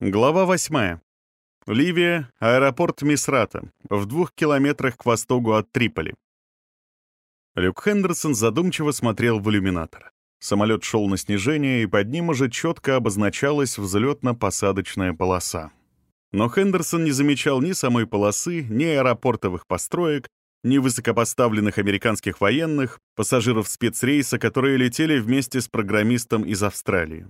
Глава 8. Ливия, аэропорт Мисрата, в двух километрах к востоку от Триполи. Люк Хендерсон задумчиво смотрел в иллюминатор. Самолет шел на снижение, и под ним уже четко обозначалась взлетно-посадочная полоса. Но Хендерсон не замечал ни самой полосы, ни аэропортовых построек, ни высокопоставленных американских военных, пассажиров спецрейса, которые летели вместе с программистом из Австралии.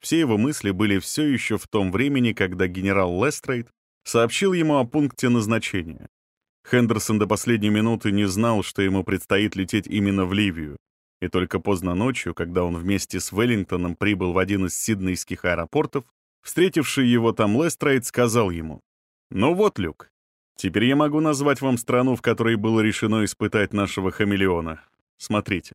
Все его мысли были все еще в том времени, когда генерал Лестрейд сообщил ему о пункте назначения. Хендерсон до последней минуты не знал, что ему предстоит лететь именно в Ливию, и только поздно ночью, когда он вместе с Веллингтоном прибыл в один из сиднейских аэропортов, встретивший его там Лестрейд сказал ему, «Ну вот, Люк, теперь я могу назвать вам страну, в которой было решено испытать нашего хамелеона. Смотрите».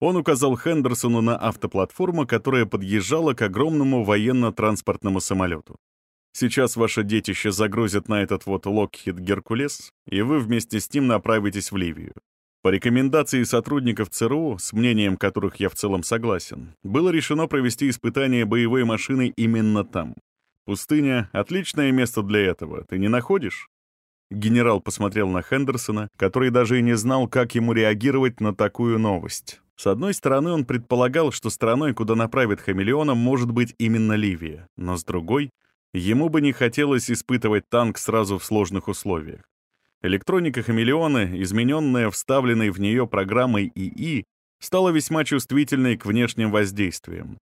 Он указал Хендерсону на автоплатформу, которая подъезжала к огромному военно-транспортному самолету. Сейчас ваше детище загрузят на этот вот Локхит Геркулес, и вы вместе с ним направитесь в Ливию. По рекомендации сотрудников ЦРУ, с мнением которых я в целом согласен, было решено провести испытание боевой машины именно там. Пустыня — отличное место для этого, ты не находишь? Генерал посмотрел на Хендерсона, который даже и не знал, как ему реагировать на такую новость. С одной стороны, он предполагал, что страной, куда направит хамелеона, может быть именно Ливия, но с другой, ему бы не хотелось испытывать танк сразу в сложных условиях. Электроника хамелеона, измененная вставленной в нее программой ИИ, стала весьма чувствительной к внешним воздействиям.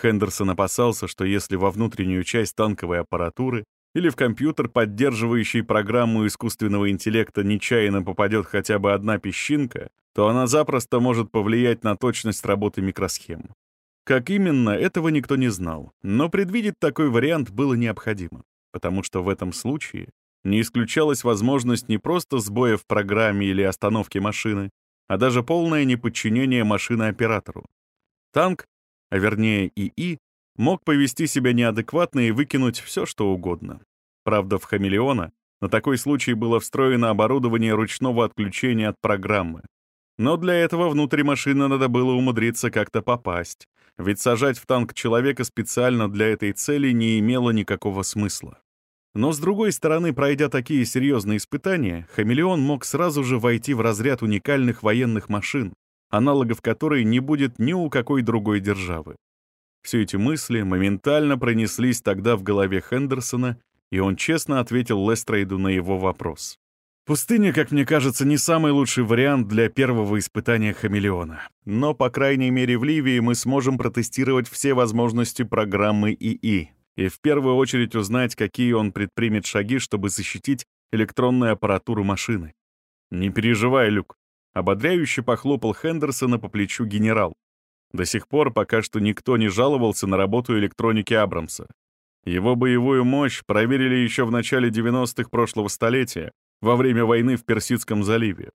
Хендерсон опасался, что если во внутреннюю часть танковой аппаратуры или в компьютер, поддерживающий программу искусственного интеллекта, нечаянно попадет хотя бы одна песчинка, то она запросто может повлиять на точность работы микросхем. Как именно, этого никто не знал, но предвидеть такой вариант было необходимо, потому что в этом случае не исключалась возможность не просто сбоя в программе или остановки машины, а даже полное неподчинение машины оператору. Танк, а вернее ИИ, мог повести себя неадекватно и выкинуть все, что угодно. Правда, в «Хамелеона» на такой случай было встроено оборудование ручного отключения от программы, но для этого внутрь машины надо было умудриться как-то попасть, ведь сажать в танк человека специально для этой цели не имело никакого смысла. Но с другой стороны, пройдя такие серьезные испытания, «Хамелеон» мог сразу же войти в разряд уникальных военных машин, аналогов которой не будет ни у какой другой державы. Все эти мысли моментально пронеслись тогда в голове Хендерсона, и он честно ответил Лестрейду на его вопрос. Пустыня, как мне кажется, не самый лучший вариант для первого испытания хамелеона. Но, по крайней мере, в Ливии мы сможем протестировать все возможности программы ИИ и в первую очередь узнать, какие он предпримет шаги, чтобы защитить электронную аппаратуру машины. «Не переживай, Люк», — ободряюще похлопал Хендерсона по плечу генерал. До сих пор пока что никто не жаловался на работу электроники Абрамса. Его боевую мощь проверили еще в начале 90-х прошлого столетия, во время войны в Персидском заливе.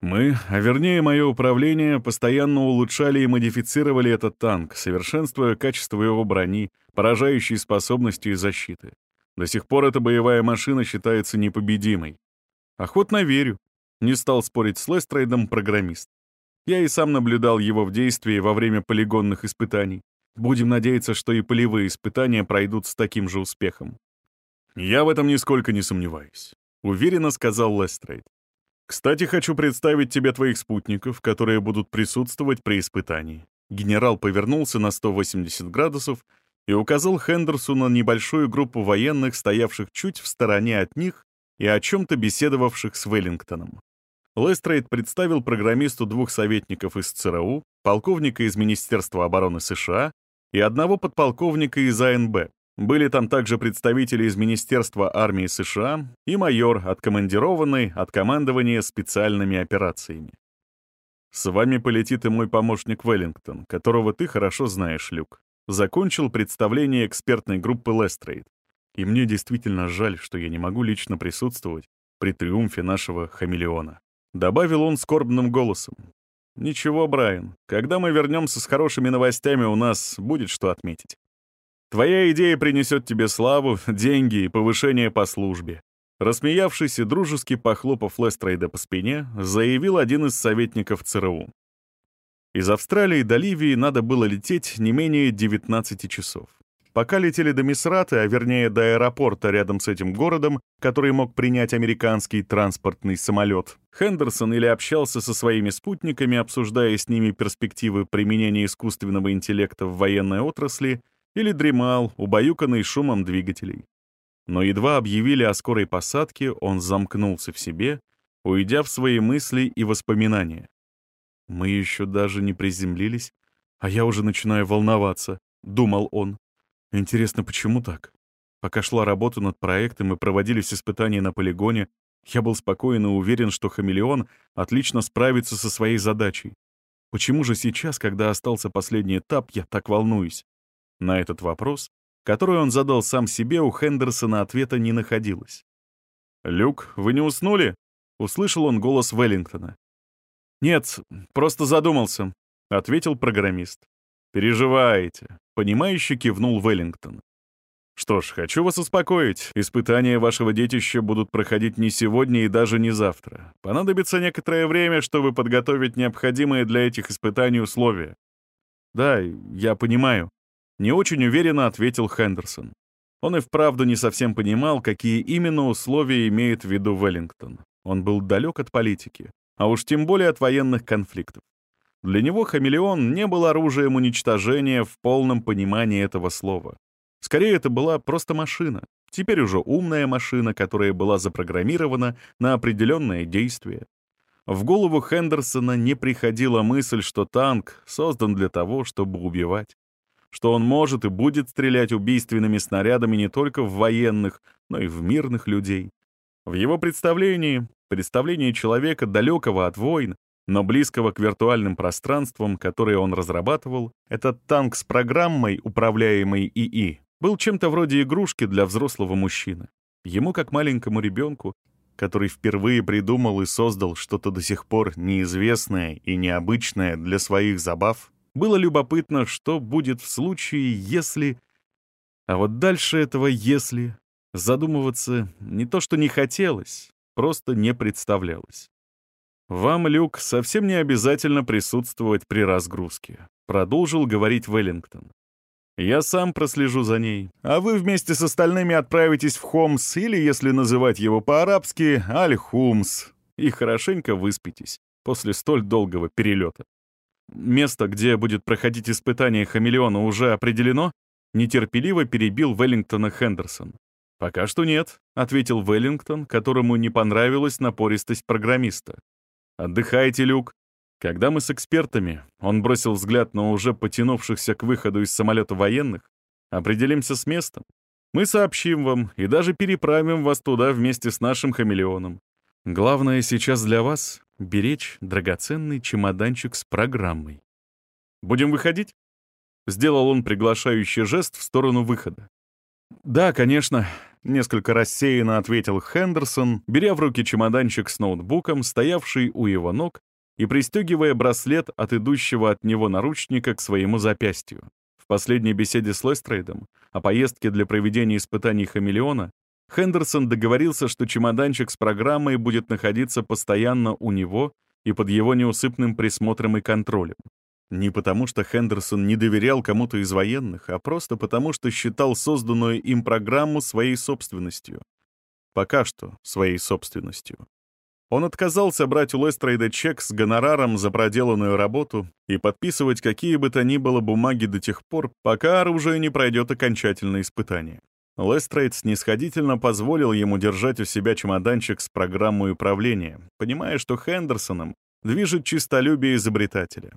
Мы, а вернее мое управление, постоянно улучшали и модифицировали этот танк, совершенствуя качество его брони, поражающей способностью и защиты. До сих пор эта боевая машина считается непобедимой. Охотно верю. Не стал спорить с Лестрейдом программист. Я и сам наблюдал его в действии во время полигонных испытаний. Будем надеяться, что и полевые испытания пройдут с таким же успехом. Я в этом нисколько не сомневаюсь. — уверенно сказал Лестрейд. «Кстати, хочу представить тебе твоих спутников, которые будут присутствовать при испытании». Генерал повернулся на 180 градусов и указал Хендерсу на небольшую группу военных, стоявших чуть в стороне от них и о чем-то беседовавших с Веллингтоном. Лестрейд представил программисту двух советников из ЦРУ, полковника из Министерства обороны США и одного подполковника из АНБ, были там также представители из Министерства армии США и майор, откомандированный от командования специальными операциями. «С вами полетит и мой помощник Веллингтон, которого ты хорошо знаешь, Люк». Закончил представление экспертной группы Лестрейд. И мне действительно жаль, что я не могу лично присутствовать при триумфе нашего хамелеона. Добавил он скорбным голосом. «Ничего, Брайан, когда мы вернемся с хорошими новостями, у нас будет что отметить». Твоя идея принесет тебе славу, деньги и повышение по службе». Рассмеявшись и дружески похлопав Лестрейда по спине, заявил один из советников ЦРУ. Из Австралии до Ливии надо было лететь не менее 19 часов. Пока летели до Мисрата, а вернее до аэропорта рядом с этим городом, который мог принять американский транспортный самолет, Хендерсон или общался со своими спутниками, обсуждая с ними перспективы применения искусственного интеллекта в военной отрасли, или дремал, убаюканный шумом двигателей. Но едва объявили о скорой посадке, он замкнулся в себе, уйдя в свои мысли и воспоминания. «Мы еще даже не приземлились, а я уже начинаю волноваться», — думал он. Интересно, почему так? Пока шла работа над проектом и проводились испытания на полигоне, я был спокоен и уверен, что хамелеон отлично справится со своей задачей. Почему же сейчас, когда остался последний этап, я так волнуюсь? На этот вопрос, который он задал сам себе, у Хендерсона ответа не находилось. «Люк, вы не уснули?» — услышал он голос Веллингтона. «Нет, просто задумался», — ответил программист. «Переживаете», — понимающе кивнул Веллингтон. «Что ж, хочу вас успокоить. Испытания вашего детища будут проходить не сегодня и даже не завтра. Понадобится некоторое время, чтобы подготовить необходимые для этих испытаний условия». «Да, я понимаю», — не очень уверенно ответил Хендерсон. Он и вправду не совсем понимал, какие именно условия имеет в виду Веллингтон. Он был далек от политики, а уж тем более от военных конфликтов. Для него хамелеон не был оружием уничтожения в полном понимании этого слова. Скорее, это была просто машина. Теперь уже умная машина, которая была запрограммирована на определенное действие. В голову Хендерсона не приходила мысль, что танк создан для того, чтобы убивать. Что он может и будет стрелять убийственными снарядами не только в военных, но и в мирных людей. В его представлении, представлении человека, далекого от войн, но близкого к виртуальным пространствам, которые он разрабатывал, этот танк с программой, управляемой ИИ, был чем-то вроде игрушки для взрослого мужчины. Ему, как маленькому ребенку, который впервые придумал и создал что-то до сих пор неизвестное и необычное для своих забав, было любопытно, что будет в случае, если... А вот дальше этого «если» задумываться не то что не хотелось, просто не представлялось. «Вам, Люк, совсем не обязательно присутствовать при разгрузке», — продолжил говорить Веллингтон. «Я сам прослежу за ней, а вы вместе с остальными отправитесь в Хомс или, если называть его по-арабски, Аль-Хумс, и хорошенько выспитесь после столь долгого перелета. Место, где будет проходить испытание хамелеона, уже определено?» Нетерпеливо перебил Веллингтона Хендерсон. «Пока что нет», — ответил Веллингтон, которому не понравилась напористость программиста. «Отдыхайте, Люк». Когда мы с экспертами, он бросил взгляд на уже потянувшихся к выходу из самолета военных, определимся с местом. Мы сообщим вам и даже переправим вас туда вместе с нашим хамелеоном. Главное сейчас для вас — беречь драгоценный чемоданчик с программой. Будем выходить? Сделал он приглашающий жест в сторону выхода. «Да, конечно», — несколько рассеянно ответил Хендерсон, беря в руки чемоданчик с ноутбуком, стоявший у его ног, и пристегивая браслет от идущего от него наручника к своему запястью. В последней беседе с Лестрейдом о поездке для проведения испытаний хамелеона Хендерсон договорился, что чемоданчик с программой будет находиться постоянно у него и под его неусыпным присмотром и контролем. Не потому, что Хендерсон не доверял кому-то из военных, а просто потому, что считал созданную им программу своей собственностью. Пока что своей собственностью. Он отказался брать у Лестрейда чек с гонораром за проделанную работу и подписывать какие бы то ни было бумаги до тех пор, пока оружие не пройдет окончательное испытание. Лестрейд снисходительно позволил ему держать у себя чемоданчик с программой управления, понимая, что Хендерсоном движет чистолюбие изобретателя.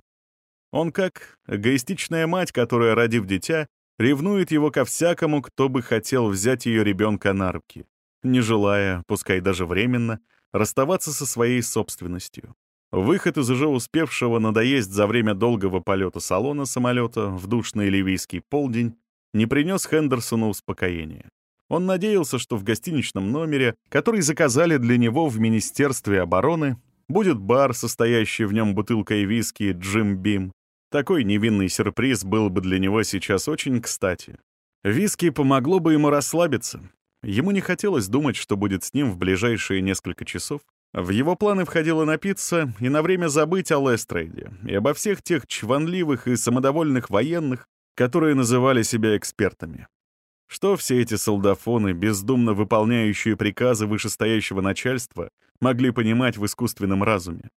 Он как эгоистичная мать, которая, родив дитя, ревнует его ко всякому, кто бы хотел взять ее ребенка на руки, не желая, пускай даже временно, расставаться со своей собственностью. Выход из уже успевшего надоесть за время долгого полета салона самолета в душный ливийский полдень не принес Хендерсону успокоения. Он надеялся, что в гостиничном номере, который заказали для него в Министерстве обороны, будет бар, состоящий в нем бутылкой виски «Джим Бим». Такой невинный сюрприз был бы для него сейчас очень кстати. Виски помогло бы ему расслабиться. Ему не хотелось думать, что будет с ним в ближайшие несколько часов. В его планы входило напиться и на время забыть о Лестрейде и обо всех тех чванливых и самодовольных военных, которые называли себя экспертами. Что все эти солдафоны, бездумно выполняющие приказы вышестоящего начальства, могли понимать в искусственном разуме?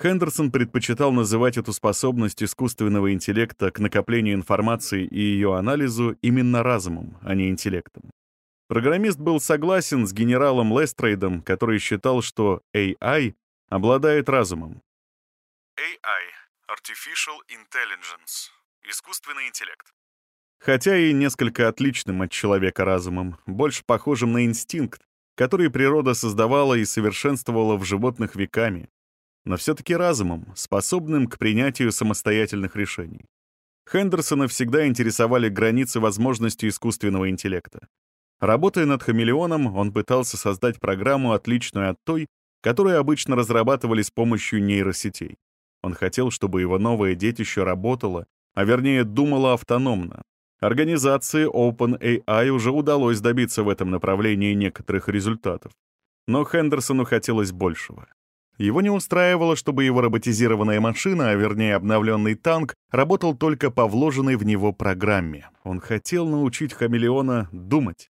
Хендерсон предпочитал называть эту способность искусственного интеллекта к накоплению информации и ее анализу именно разумом, а не интеллектом. Программист был согласен с генералом Лестрейдом, который считал, что AI обладает разумом. AI — Artificial Intelligence — искусственный интеллект. Хотя и несколько отличным от человека разумом, больше похожим на инстинкт, который природа создавала и совершенствовала в животных веками, но все-таки разумом, способным к принятию самостоятельных решений. Хендерсона всегда интересовали границы возможностей искусственного интеллекта. Работая над хамелеоном, он пытался создать программу, отличную от той, которую обычно разрабатывали с помощью нейросетей. Он хотел, чтобы его новое детище работало, а вернее думало автономно. Организации OpenAI уже удалось добиться в этом направлении некоторых результатов. Но Хендерсону хотелось большего. Его не устраивало, чтобы его роботизированная машина, а вернее обновленный танк, работал только по вложенной в него программе. Он хотел научить хамелеона думать.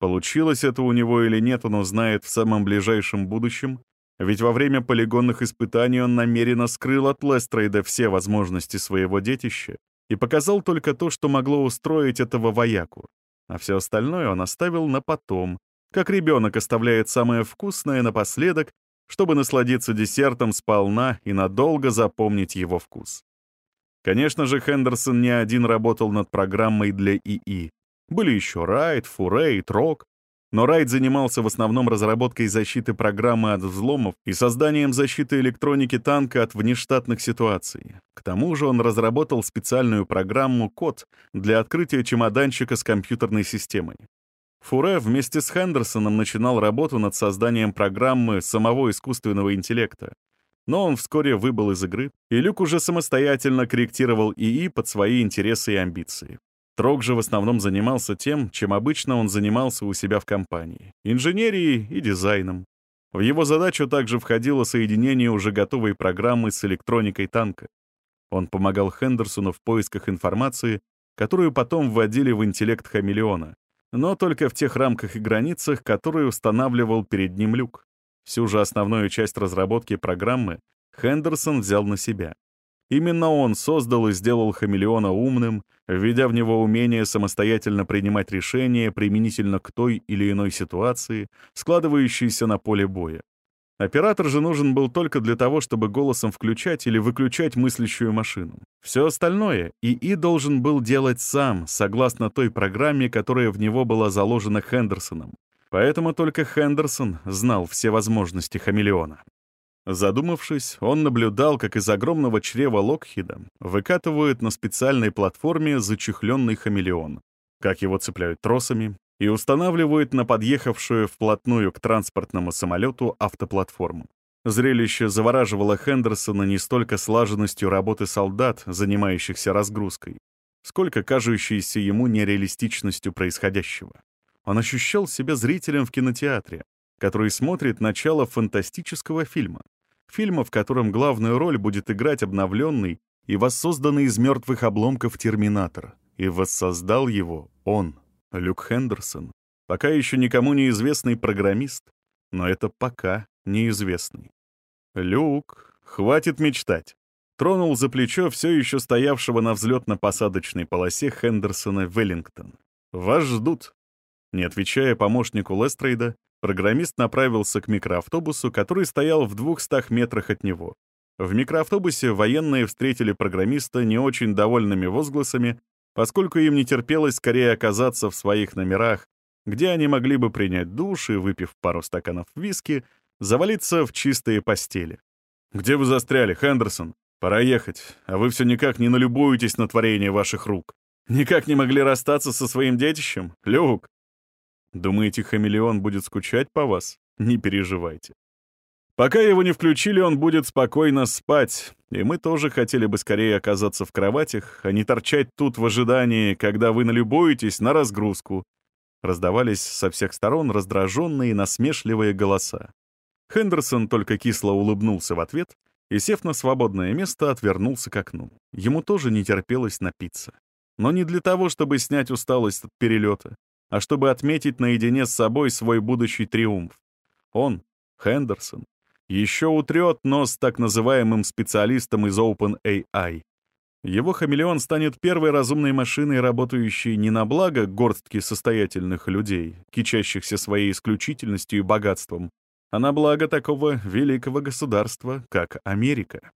Получилось это у него или нет, он узнает в самом ближайшем будущем, ведь во время полигонных испытаний он намеренно скрыл от Лестрейда все возможности своего детища и показал только то, что могло устроить этого вояку, а все остальное он оставил на потом, как ребенок оставляет самое вкусное напоследок, чтобы насладиться десертом сполна и надолго запомнить его вкус. Конечно же, Хендерсон не один работал над программой для ИИ. Были еще Райт, Фуре и Трок. Но Райт занимался в основном разработкой защиты программы от взломов и созданием защиты электроники танка от внештатных ситуаций. К тому же он разработал специальную программу «Код» для открытия чемоданчика с компьютерной системой. Фуре вместе с Хендерсоном начинал работу над созданием программы самого искусственного интеллекта. Но он вскоре выбыл из игры, и Люк уже самостоятельно корректировал ИИ под свои интересы и амбиции. Трог же в основном занимался тем, чем обычно он занимался у себя в компании — инженерией и дизайном. В его задачу также входило соединение уже готовой программы с электроникой танка. Он помогал Хендерсону в поисках информации, которую потом вводили в интеллект хамелеона, но только в тех рамках и границах, которые устанавливал перед ним Люк. Всю же основную часть разработки программы Хендерсон взял на себя. Именно он создал и сделал хамелеона умным, введя в него умение самостоятельно принимать решения применительно к той или иной ситуации, складывающейся на поле боя. Оператор же нужен был только для того, чтобы голосом включать или выключать мыслящую машину. Все остальное ИИ должен был делать сам, согласно той программе, которая в него была заложена Хендерсоном. Поэтому только Хендерсон знал все возможности хамелеона. Задумавшись, он наблюдал, как из огромного чрева Локхида выкатывают на специальной платформе зачехленный хамелеон, как его цепляют тросами и устанавливают на подъехавшую вплотную к транспортному самолету автоплатформу. Зрелище завораживало Хендерсона не столько слаженностью работы солдат, занимающихся разгрузкой, сколько кажущейся ему нереалистичностью происходящего. Он ощущал себя зрителем в кинотеатре, который смотрит начало фантастического фильма. Фильма, в котором главную роль будет играть обновленный и воссозданный из мертвых обломков Терминатор. И воссоздал его он, Люк Хендерсон, пока еще никому неизвестный программист, но это пока неизвестный. «Люк, хватит мечтать!» Тронул за плечо все еще стоявшего на взлетно-посадочной полосе Хендерсона Веллингтон. «Вас ждут!» Не отвечая помощнику Лестрейда, Программист направился к микроавтобусу, который стоял в двухстах метрах от него. В микроавтобусе военные встретили программиста не очень довольными возгласами, поскольку им не терпелось скорее оказаться в своих номерах, где они могли бы принять душ и, выпив пару стаканов виски, завалиться в чистые постели. «Где вы застряли, Хендерсон? Пора ехать, а вы все никак не налюбуетесь на творение ваших рук. Никак не могли расстаться со своим детищем? Люк!» Думаете, хамелеон будет скучать по вас? Не переживайте. Пока его не включили, он будет спокойно спать, и мы тоже хотели бы скорее оказаться в кроватях, а не торчать тут в ожидании, когда вы налюбуетесь на разгрузку. Раздавались со всех сторон раздраженные насмешливые голоса. Хендерсон только кисло улыбнулся в ответ и, сев на свободное место, отвернулся к окну. Ему тоже не терпелось напиться. Но не для того, чтобы снять усталость от перелета, а чтобы отметить наедине с собой свой будущий триумф. Он, Хендерсон, еще утрет нос так называемым специалистам из OpenAI. Его хамелеон станет первой разумной машиной, работающей не на благо горстки состоятельных людей, кичащихся своей исключительностью и богатством, а на благо такого великого государства, как Америка.